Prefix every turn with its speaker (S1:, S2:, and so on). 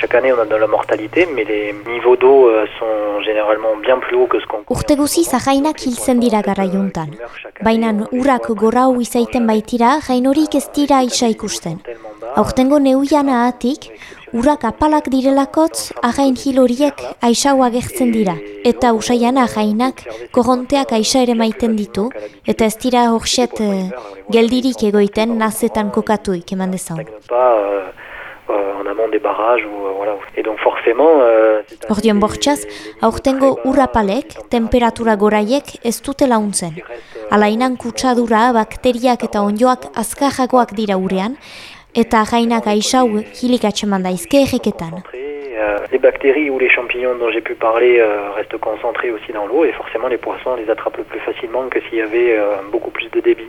S1: chaque année on a de la mortalité, mais les niveaux d'eau euh, sont généralement bien plus hauts que ce qu'on
S2: Urte guziz ahainak hiltzen dira garraiuntan. Baina urak gorau izaiten baitira, gainorik ez dira isa ikusten. Aurtengo neuian ahatik, urak apalak direlakotz, ahain hil horiek aisau agertzen dira. Eta usaian ahainak korronteak aisa ere maiten ditu, eta ez dira horxet eh, geldirik egoiten nazetan kokatuik eman dezaun.
S1: Euh, en amont des barrages ou euh, voilà. Et donc forcément euh,
S2: Ordion bortxaz, aurtengo urrapalek, temperatura goraiek ez dute launtzen. Alainan kutsadura, bakteriak eta onjoak azkarragoak dira urean, eta gainak aisau hilik atxeman daizke erreketan.
S1: Les bactéries ou les champignons dont j'ai pu parler restent concentrés aussi dans l'eau et forcément les poissons les attrapent plus facilement que s'il y avait beaucoup plus de débit.